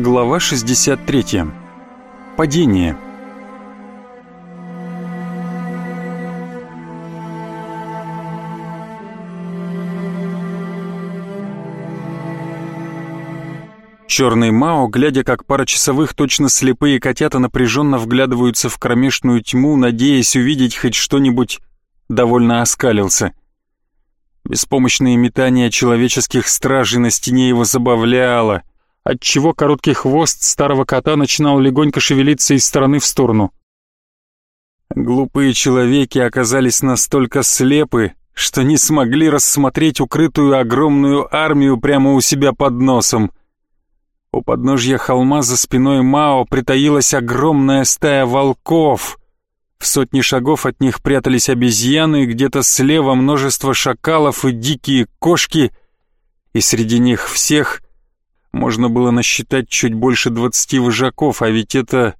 Глава 63. Падение. Черный Мао, глядя, как пара часовых точно слепые котята напряженно вглядываются в кромешную тьму, надеясь увидеть хоть что-нибудь, довольно оскалился. Беспомощные метания человеческих стражей на стене его забавляло, отчего короткий хвост старого кота начинал легонько шевелиться из стороны в сторону. Глупые человеки оказались настолько слепы, что не смогли рассмотреть укрытую огромную армию прямо у себя под носом. У подножья холма за спиной Мао притаилась огромная стая волков. В сотни шагов от них прятались обезьяны, где-то слева множество шакалов и дикие кошки, и среди них всех можно было насчитать чуть больше двадцати вожаков, а ведь это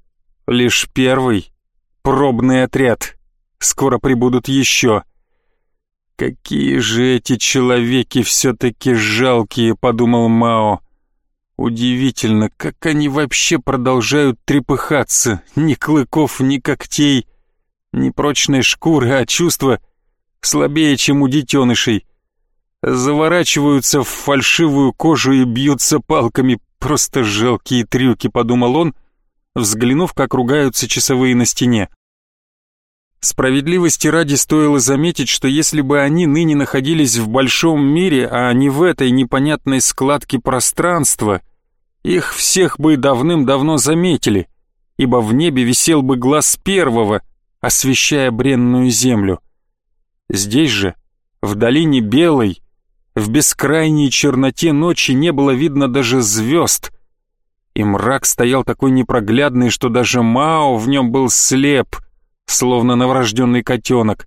лишь первый пробный отряд. Скоро прибудут еще. «Какие же эти человеки все-таки жалкие», — подумал Мао. Удивительно, как они вообще продолжают трепыхаться. Ни клыков, ни когтей, ни прочной шкуры, а чувства слабее, чем у детенышей. Заворачиваются в фальшивую кожу и бьются палками. Просто жалкие трюки, подумал он, взглянув, как ругаются часовые на стене. Справедливости ради стоило заметить, что если бы они ныне находились в большом мире, а не в этой непонятной складке пространства, их всех бы давным-давно заметили, ибо в небе висел бы глаз первого, освещая бренную землю. Здесь же, в долине Белой, в бескрайней черноте ночи не было видно даже звезд, и мрак стоял такой непроглядный, что даже Мао в нем был слеп — словно новорожденный котенок,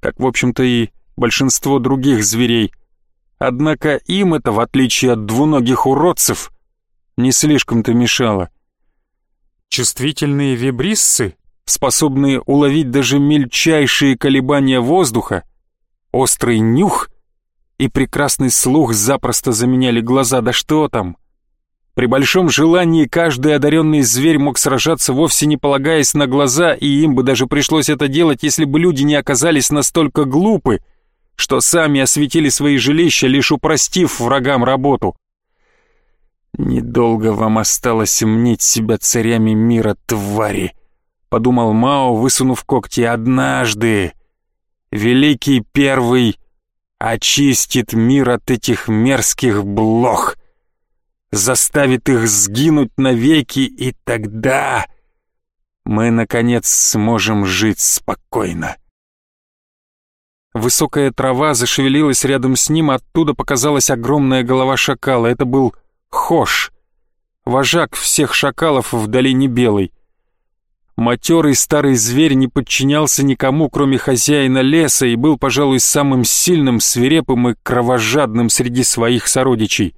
как, в общем-то, и большинство других зверей. Однако им это, в отличие от двуногих уродцев, не слишком-то мешало. Чувствительные вибриссы, способные уловить даже мельчайшие колебания воздуха, острый нюх и прекрасный слух запросто заменяли глаза, да что там. При большом желании каждый одаренный зверь мог сражаться вовсе не полагаясь на глаза, и им бы даже пришлось это делать, если бы люди не оказались настолько глупы, что сами осветили свои жилища, лишь упростив врагам работу. «Недолго вам осталось мнить себя царями мира, твари», — подумал Мао, высунув когти. «Однажды Великий Первый очистит мир от этих мерзких блох» заставит их сгинуть навеки, и тогда мы, наконец, сможем жить спокойно. Высокая трава зашевелилась рядом с ним, оттуда показалась огромная голова шакала. Это был Хош, вожак всех шакалов в долине Белой. Матерый старый зверь не подчинялся никому, кроме хозяина леса, и был, пожалуй, самым сильным, свирепым и кровожадным среди своих сородичей.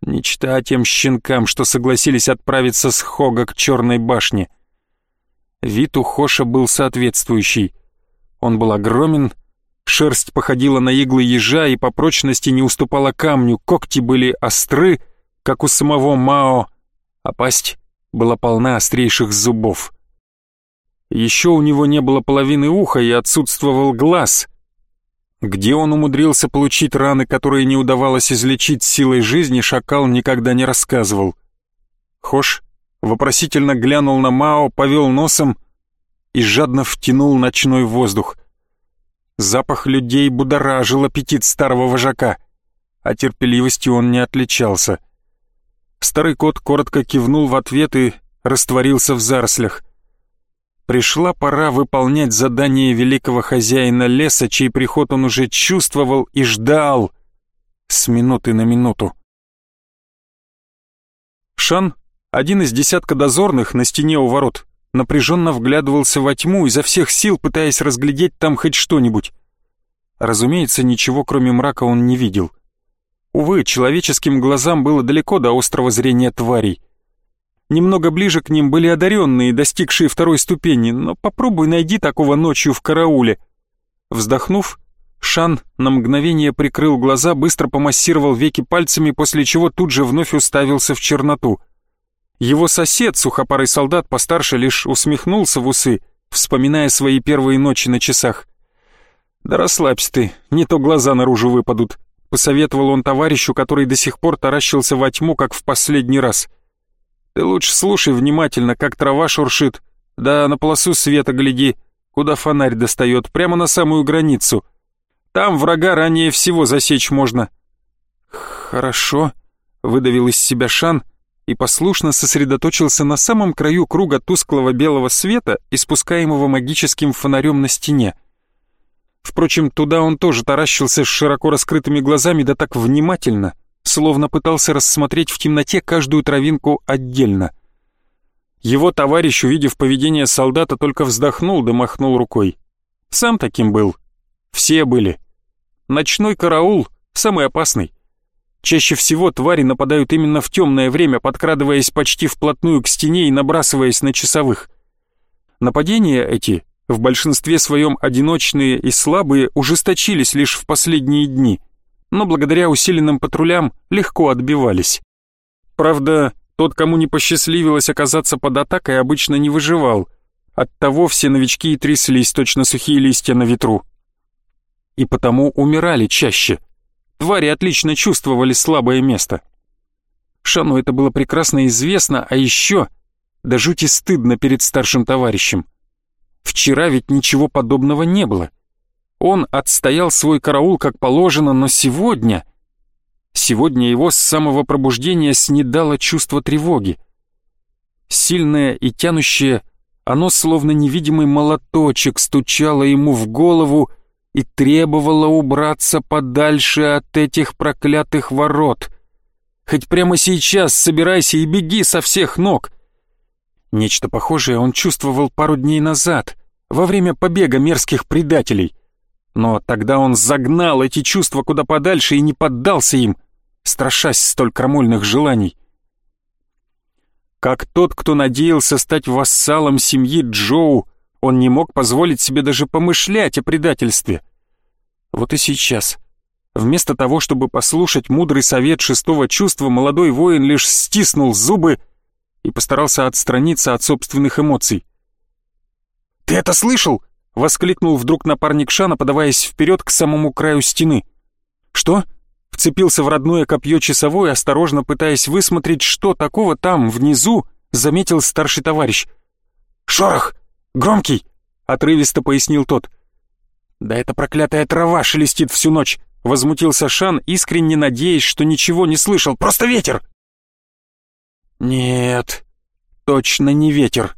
Не чита тем щенкам, что согласились отправиться с Хога к Черной башне. Вид у Хоша был соответствующий. Он был огромен, шерсть походила на иглы ежа и по прочности не уступала камню, когти были остры, как у самого Мао, а пасть была полна острейших зубов. Еще у него не было половины уха и отсутствовал глаз — где он умудрился получить раны, которые не удавалось излечить силой жизни, шакал никогда не рассказывал. Хош вопросительно глянул на Мао, повел носом и жадно втянул ночной воздух. Запах людей будоражил аппетит старого вожака, а терпеливостью он не отличался. Старый кот коротко кивнул в ответ и растворился в зарослях. Пришла пора выполнять задание великого хозяина леса, чей приход он уже чувствовал и ждал с минуты на минуту. Шан, один из десятка дозорных на стене у ворот, напряженно вглядывался во тьму, изо всех сил пытаясь разглядеть там хоть что-нибудь. Разумеется, ничего кроме мрака он не видел. Увы, человеческим глазам было далеко до острого зрения тварей. Немного ближе к ним были одаренные, достигшие второй ступени, но попробуй найди такого ночью в карауле. Вздохнув, Шан на мгновение прикрыл глаза, быстро помассировал веки пальцами, после чего тут же вновь уставился в черноту. Его сосед, сухопарый солдат постарше, лишь усмехнулся в усы, вспоминая свои первые ночи на часах. «Да расслабься ты, не то глаза наружу выпадут», — посоветовал он товарищу, который до сих пор таращился во тьму, как в последний раз. «Ты лучше слушай внимательно, как трава шуршит, да на полосу света гляди, куда фонарь достает, прямо на самую границу. Там врага ранее всего засечь можно». «Хорошо», — выдавил из себя Шан, — и послушно сосредоточился на самом краю круга тусклого белого света, испускаемого магическим фонарем на стене. Впрочем, туда он тоже таращился с широко раскрытыми глазами, да так внимательно, словно пытался рассмотреть в темноте каждую травинку отдельно. Его товарищ, увидев поведение солдата, только вздохнул да махнул рукой. Сам таким был. Все были. Ночной караул — самый опасный. Чаще всего твари нападают именно в темное время, подкрадываясь почти вплотную к стене и набрасываясь на часовых. Нападения эти, в большинстве своем одиночные и слабые, ужесточились лишь в последние дни, но благодаря усиленным патрулям легко отбивались. Правда, тот, кому не посчастливилось оказаться под атакой, обычно не выживал. Оттого все новички и тряслись, точно сухие листья на ветру. И потому умирали чаще – Твари отлично чувствовали слабое место. Шану это было прекрасно известно, а еще да жути стыдно перед старшим товарищем. Вчера ведь ничего подобного не было. Он отстоял свой караул как положено, но сегодня... Сегодня его с самого пробуждения снедало чувство тревоги. Сильное и тянущее, оно словно невидимый молоточек стучало ему в голову, и требовала убраться подальше от этих проклятых ворот. Хоть прямо сейчас собирайся и беги со всех ног. Нечто похожее он чувствовал пару дней назад, во время побега мерзких предателей. Но тогда он загнал эти чувства куда подальше и не поддался им, страшась столь крамольных желаний. Как тот, кто надеялся стать вассалом семьи Джоу, он не мог позволить себе даже помышлять о предательстве. Вот и сейчас. Вместо того, чтобы послушать мудрый совет шестого чувства, молодой воин лишь стиснул зубы и постарался отстраниться от собственных эмоций. «Ты это слышал?» — воскликнул вдруг напарник Шана, подаваясь вперед к самому краю стены. «Что?» — вцепился в родное копье часовой, осторожно пытаясь высмотреть, что такого там, внизу, заметил старший товарищ. «Шорох! Громкий!» — отрывисто пояснил тот. «Да эта проклятая трава шелестит всю ночь!» — возмутился Шан, искренне надеясь, что ничего не слышал. «Просто ветер!» «Нет, точно не ветер!» —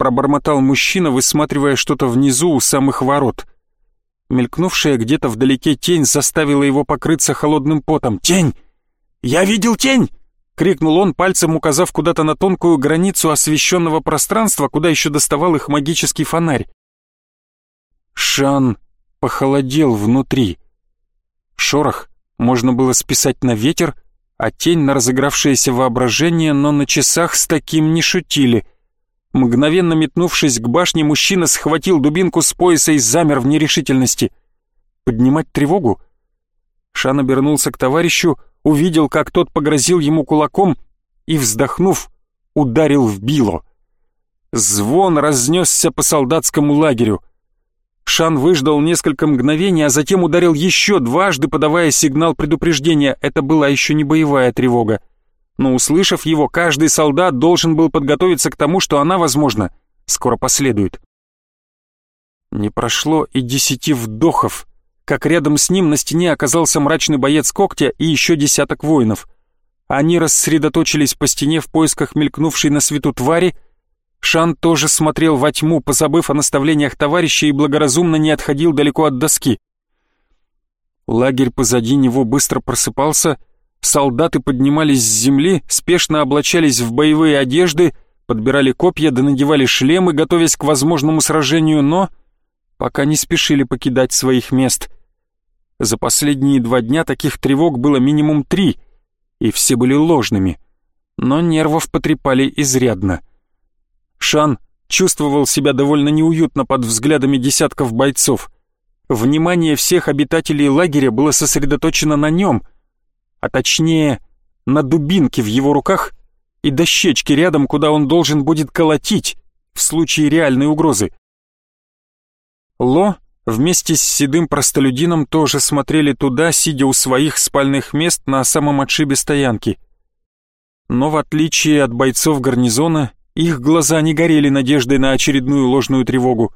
пробормотал мужчина, высматривая что-то внизу у самых ворот. Мелькнувшая где-то вдалеке тень заставила его покрыться холодным потом. «Тень! Я видел тень!» — крикнул он, пальцем указав куда-то на тонкую границу освещенного пространства, куда еще доставал их магический фонарь. Шан похолодел внутри. Шорох можно было списать на ветер, а тень на разыгравшееся воображение, но на часах с таким не шутили. Мгновенно метнувшись к башне, мужчина схватил дубинку с пояса и замер в нерешительности. Поднимать тревогу? Шан обернулся к товарищу, увидел, как тот погрозил ему кулаком и, вздохнув, ударил в било. Звон разнесся по солдатскому лагерю. Шан выждал несколько мгновений, а затем ударил еще дважды, подавая сигнал предупреждения. Это была еще не боевая тревога. Но услышав его, каждый солдат должен был подготовиться к тому, что она, возможно, скоро последует. Не прошло и десяти вдохов, как рядом с ним на стене оказался мрачный боец когтя и еще десяток воинов. Они рассредоточились по стене в поисках мелькнувшей на свету твари, Шан тоже смотрел во тьму, позабыв о наставлениях товарища и благоразумно не отходил далеко от доски. Лагерь позади него быстро просыпался, солдаты поднимались с земли, спешно облачались в боевые одежды, подбирали копья да надевали шлемы, готовясь к возможному сражению, но пока не спешили покидать своих мест. За последние два дня таких тревог было минимум три, и все были ложными, но нервов потрепали изрядно. Шан чувствовал себя довольно неуютно под взглядами десятков бойцов. внимание всех обитателей лагеря было сосредоточено на нем, а точнее на дубинке в его руках и дощечке рядом, куда он должен будет колотить в случае реальной угрозы. Ло вместе с седым простолюдином тоже смотрели туда, сидя у своих спальных мест на самом отшибе стоянки. Но в отличие от бойцов гарнизона, их глаза не горели надеждой на очередную ложную тревогу.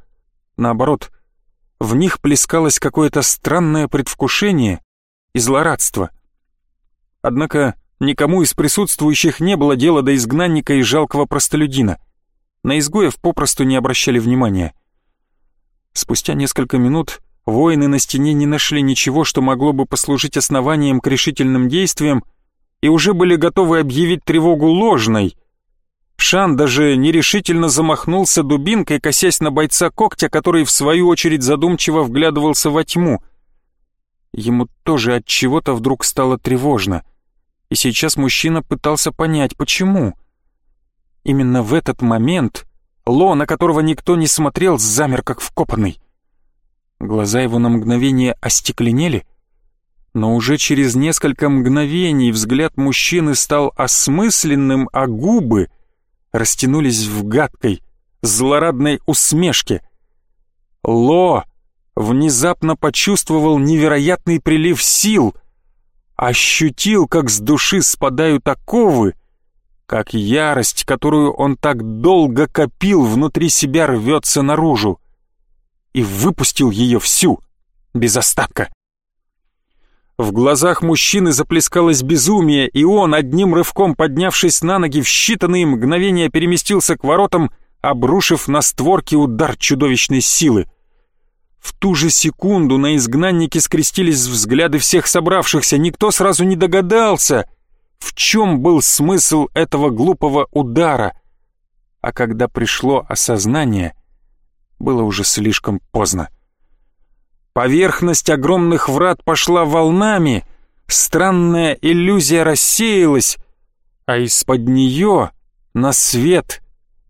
Наоборот, в них плескалось какое-то странное предвкушение и злорадство. Однако никому из присутствующих не было дела до изгнанника и жалкого простолюдина. На изгоев попросту не обращали внимания. Спустя несколько минут воины на стене не нашли ничего, что могло бы послужить основанием к решительным действиям, и уже были готовы объявить тревогу ложной. Шан даже нерешительно замахнулся дубинкой, косясь на бойца когтя, который в свою очередь задумчиво вглядывался во тьму. Ему тоже от чего-то вдруг стало тревожно, и сейчас мужчина пытался понять, почему. Именно в этот момент Ло, на которого никто не смотрел, замер как вкопанный. Глаза его на мгновение остекленели, но уже через несколько мгновений взгляд мужчины стал осмысленным, а губы растянулись в гадкой, злорадной усмешке. Ло внезапно почувствовал невероятный прилив сил, ощутил, как с души спадают оковы, как ярость, которую он так долго копил, внутри себя рвется наружу. И выпустил ее всю, без остатка. В глазах мужчины заплескалось безумие, и он, одним рывком поднявшись на ноги, в считанные мгновения переместился к воротам, обрушив на створки удар чудовищной силы. В ту же секунду на изгнаннике скрестились взгляды всех собравшихся, никто сразу не догадался — в чем был смысл этого глупого удара? А когда пришло осознание, было уже слишком поздно. Поверхность огромных врат пошла волнами, странная иллюзия рассеялась, а из-под нее на свет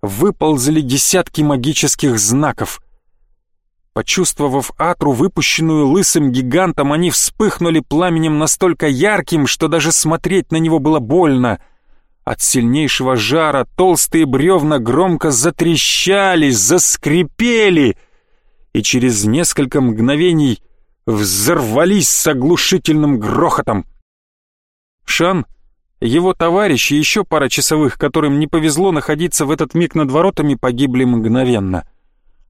выползли десятки магических знаков. Почувствовав атру, выпущенную лысым гигантом, они вспыхнули пламенем настолько ярким, что даже смотреть на него было больно. От сильнейшего жара толстые бревна громко затрещали, заскрипели, и через несколько мгновений взорвались с оглушительным грохотом. Шан, его товарищ и еще пара часовых, которым не повезло находиться в этот миг над воротами, погибли мгновенно —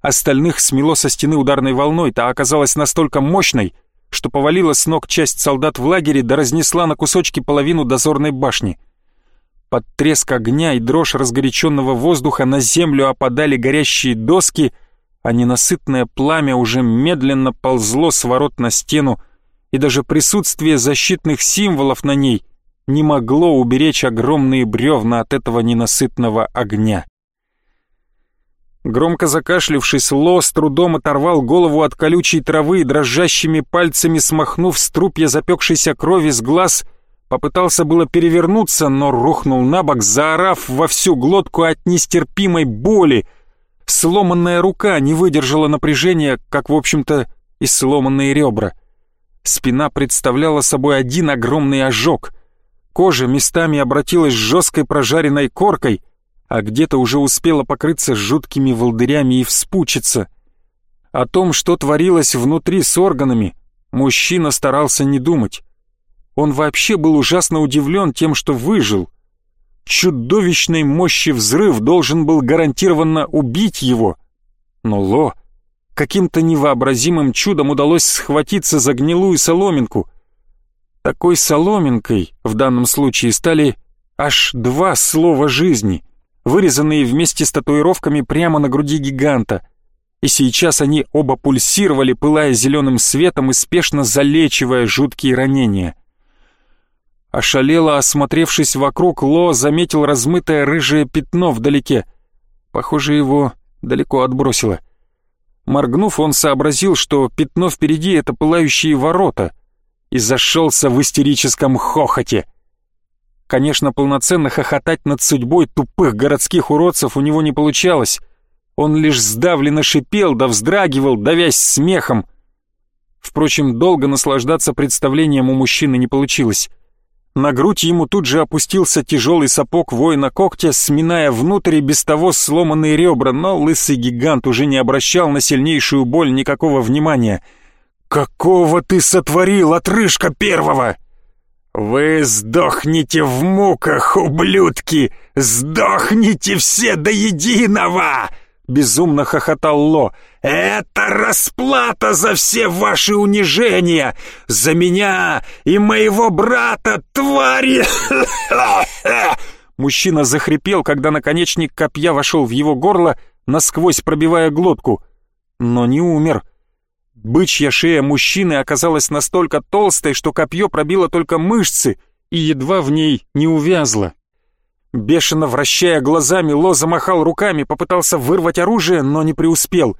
Остальных смело со стены ударной волной, та оказалась настолько мощной, что повалила с ног часть солдат в лагере да разнесла на кусочки половину дозорной башни. Под треск огня и дрожь разгоряченного воздуха на землю опадали горящие доски, а ненасытное пламя уже медленно ползло с ворот на стену, и даже присутствие защитных символов на ней не могло уберечь огромные бревна от этого ненасытного огня. Громко закашлившись, Ло с трудом оторвал голову от колючей травы и дрожащими пальцами смахнув струпья запекшейся крови с глаз, попытался было перевернуться, но рухнул на бок, заорав во всю глотку от нестерпимой боли. Сломанная рука не выдержала напряжения, как, в общем-то, и сломанные ребра. Спина представляла собой один огромный ожог. Кожа местами обратилась жесткой прожаренной коркой — а где-то уже успела покрыться жуткими волдырями и вспучиться. О том, что творилось внутри с органами, мужчина старался не думать. Он вообще был ужасно удивлен тем, что выжил. Чудовищной мощи взрыв должен был гарантированно убить его. Но Ло каким-то невообразимым чудом удалось схватиться за гнилую соломинку. Такой соломинкой в данном случае стали аж два слова жизни — вырезанные вместе с татуировками прямо на груди гиганта. И сейчас они оба пульсировали, пылая зеленым светом и спешно залечивая жуткие ранения. Ошалело осмотревшись вокруг, Ло заметил размытое рыжее пятно вдалеке. Похоже, его далеко отбросило. Моргнув, он сообразил, что пятно впереди — это пылающие ворота, и зашелся в истерическом хохоте — Конечно, полноценно хохотать над судьбой тупых городских уродцев у него не получалось. Он лишь сдавленно шипел да вздрагивал, давясь смехом. Впрочем, долго наслаждаться представлением у мужчины не получилось. На грудь ему тут же опустился тяжелый сапог воина когтя, сминая внутрь без того сломанные ребра, но лысый гигант уже не обращал на сильнейшую боль никакого внимания. «Какого ты сотворил, отрыжка первого?» «Вы сдохнете в муках, ублюдки! Сдохните все до единого!» Безумно хохотал Ло. «Это расплата за все ваши унижения! За меня и моего брата, твари!» Мужчина захрипел, когда наконечник копья вошел в его горло, насквозь пробивая глотку. Но не умер. Бычья шея мужчины оказалась настолько толстой, что копье пробило только мышцы и едва в ней не увязло. Бешено вращая глазами, Ло замахал руками, попытался вырвать оружие, но не преуспел.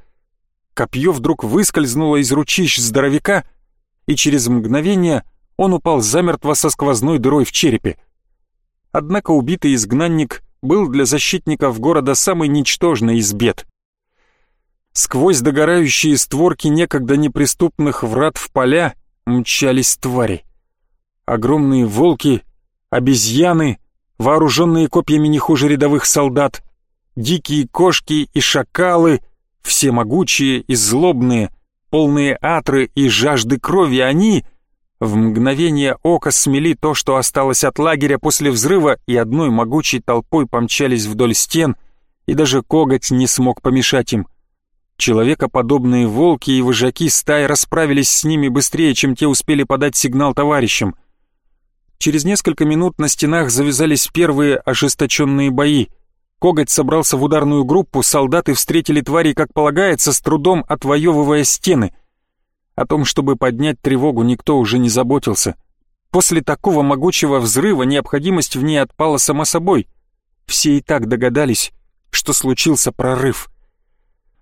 Копье вдруг выскользнуло из ручищ здоровяка, и через мгновение он упал замертво со сквозной дырой в черепе. Однако убитый изгнанник был для защитников города самый ничтожный из бед. Сквозь догорающие створки некогда неприступных врат в поля мчались твари. Огромные волки, обезьяны — вооруженные копьями не хуже рядовых солдат, дикие кошки и шакалы, все могучие и злобные, полные атры и жажды крови, они в мгновение ока смели то, что осталось от лагеря после взрыва, и одной могучей толпой помчались вдоль стен, и даже коготь не смог помешать им. Человекоподобные волки и вожаки стаи расправились с ними быстрее, чем те успели подать сигнал товарищам. Через несколько минут на стенах завязались первые ожесточенные бои. Коготь собрался в ударную группу, солдаты встретили твари, как полагается, с трудом отвоевывая стены. О том, чтобы поднять тревогу, никто уже не заботился. После такого могучего взрыва необходимость в ней отпала само собой. Все и так догадались, что случился прорыв.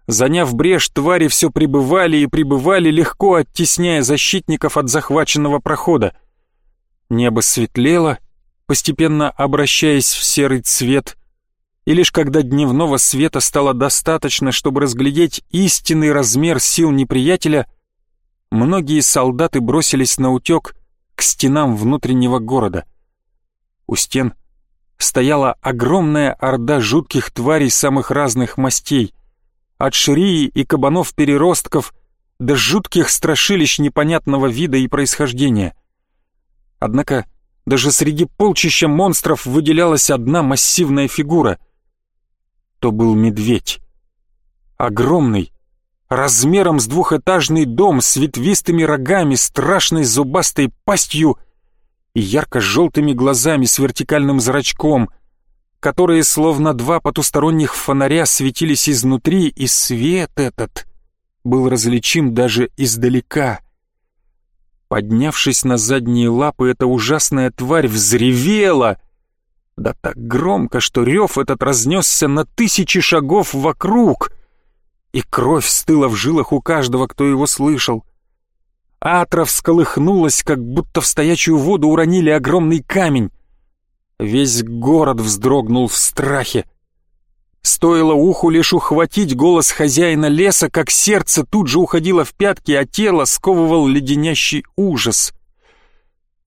Заняв брешь, твари все прибывали и прибывали, легко оттесняя защитников от захваченного прохода. Небо светлело, постепенно обращаясь в серый цвет, и лишь когда дневного света стало достаточно, чтобы разглядеть истинный размер сил неприятеля, многие солдаты бросились на утек к стенам внутреннего города. У стен стояла огромная орда жутких тварей самых разных мастей, от ширии и кабанов-переростков до жутких страшилищ непонятного вида и происхождения — Однако даже среди полчища монстров выделялась одна массивная фигура. То был медведь. Огромный, размером с двухэтажный дом с ветвистыми рогами, страшной зубастой пастью и ярко-желтыми глазами с вертикальным зрачком, которые словно два потусторонних фонаря светились изнутри, и свет этот был различим даже издалека — Поднявшись на задние лапы, эта ужасная тварь взревела. Да так громко, что рев этот разнесся на тысячи шагов вокруг. И кровь стыла в жилах у каждого, кто его слышал. Атра всколыхнулась, как будто в стоячую воду уронили огромный камень. Весь город вздрогнул в страхе. Стоило уху лишь ухватить голос хозяина леса, как сердце тут же уходило в пятки, а тело сковывал леденящий ужас.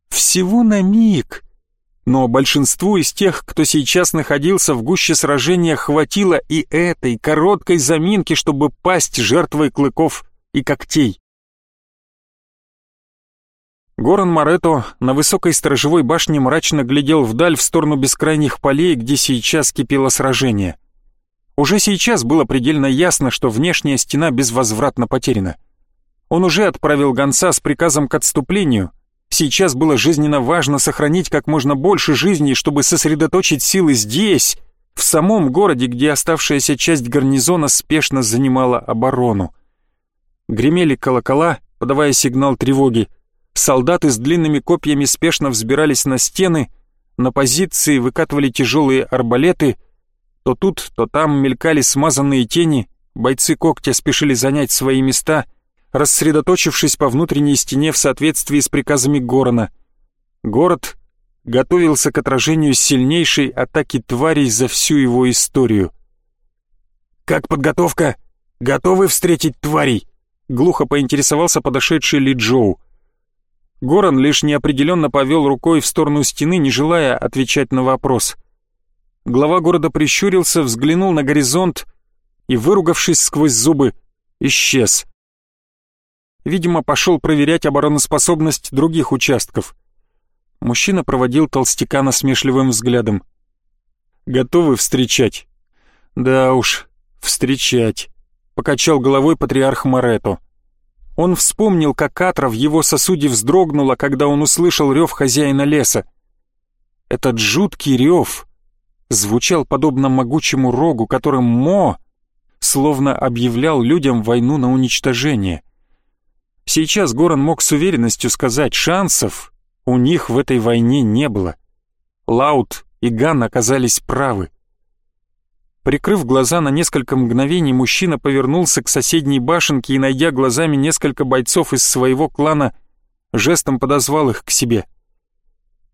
Всего на миг. Но большинству из тех, кто сейчас находился в гуще сражения, хватило и этой короткой заминки, чтобы пасть жертвой клыков и когтей. Горан Морето на высокой сторожевой башне мрачно глядел вдаль в сторону бескрайних полей, где сейчас кипело сражение — уже сейчас было предельно ясно, что внешняя стена безвозвратно потеряна. Он уже отправил гонца с приказом к отступлению. Сейчас было жизненно важно сохранить как можно больше жизней, чтобы сосредоточить силы здесь, в самом городе, где оставшаяся часть гарнизона спешно занимала оборону. Гремели колокола, подавая сигнал тревоги. Солдаты с длинными копьями спешно взбирались на стены, на позиции выкатывали тяжелые арбалеты — то тут, то там мелькали смазанные тени, бойцы когтя спешили занять свои места, рассредоточившись по внутренней стене в соответствии с приказами Горона. Город готовился к отражению сильнейшей атаки тварей за всю его историю. «Как подготовка? Готовы встретить тварей?» Глухо поинтересовался подошедший Ли Джоу. Горан лишь неопределенно повел рукой в сторону стены, не желая отвечать на вопрос. Глава города прищурился, взглянул на горизонт и, выругавшись сквозь зубы, исчез. Видимо, пошел проверять обороноспособность других участков. Мужчина проводил толстяка насмешливым взглядом. «Готовы встречать?» «Да уж, встречать», — покачал головой патриарх Морето. Он вспомнил, как Атра в его сосуде вздрогнула, когда он услышал рев хозяина леса. Этот жуткий рев звучал подобно могучему рогу, которым Мо словно объявлял людям войну на уничтожение. Сейчас Горан мог с уверенностью сказать, шансов у них в этой войне не было. Лаут и Ган оказались правы. Прикрыв глаза на несколько мгновений, мужчина повернулся к соседней башенке и, найдя глазами несколько бойцов из своего клана, жестом подозвал их к себе.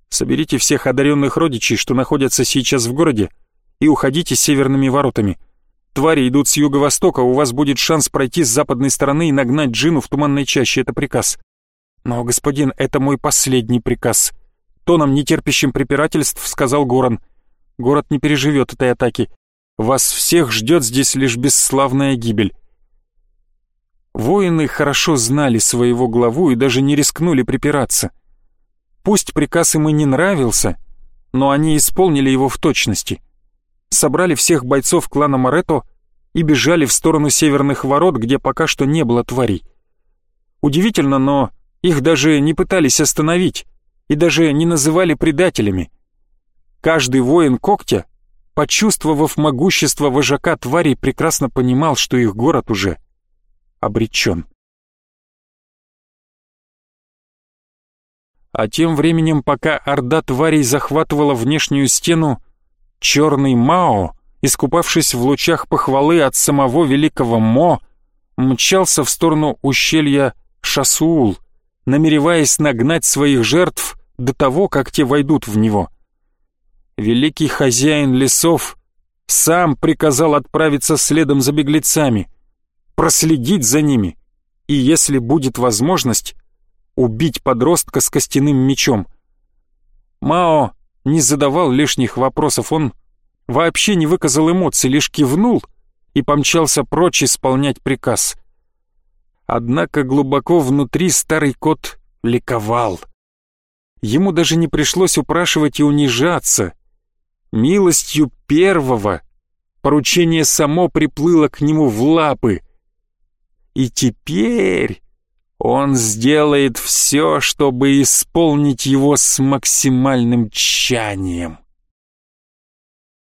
«Соберите всех одаренных родичей, что находятся сейчас в городе, и уходите северными воротами. Твари идут с юго-востока, у вас будет шанс пройти с западной стороны и нагнать Джину в туманной чаще, это приказ. Но, господин, это мой последний приказ. Тоном, нетерпящим препирательств, сказал Горан. Город не переживет этой атаки. Вас всех ждет здесь лишь бесславная гибель. Воины хорошо знали своего главу и даже не рискнули припираться. Пусть приказ им и не нравился, но они исполнили его в точности — собрали всех бойцов клана Морето и бежали в сторону северных ворот, где пока что не было тварей. Удивительно, но их даже не пытались остановить и даже не называли предателями. Каждый воин когтя, почувствовав могущество вожака тварей, прекрасно понимал, что их город уже обречен. А тем временем, пока орда тварей захватывала внешнюю стену, Черный Мао, искупавшись в лучах похвалы от самого великого Мо, мчался в сторону ущелья Шасуул, намереваясь нагнать своих жертв до того, как те войдут в него. Великий хозяин лесов сам приказал отправиться следом за беглецами, проследить за ними и, если будет возможность, убить подростка с костяным мечом. Мао не задавал лишних вопросов, он вообще не выказал эмоций, лишь кивнул и помчался прочь исполнять приказ. Однако глубоко внутри старый кот ликовал. Ему даже не пришлось упрашивать и унижаться. Милостью первого поручение само приплыло к нему в лапы. И теперь он сделает все, чтобы исполнить его с максимальным тщанием.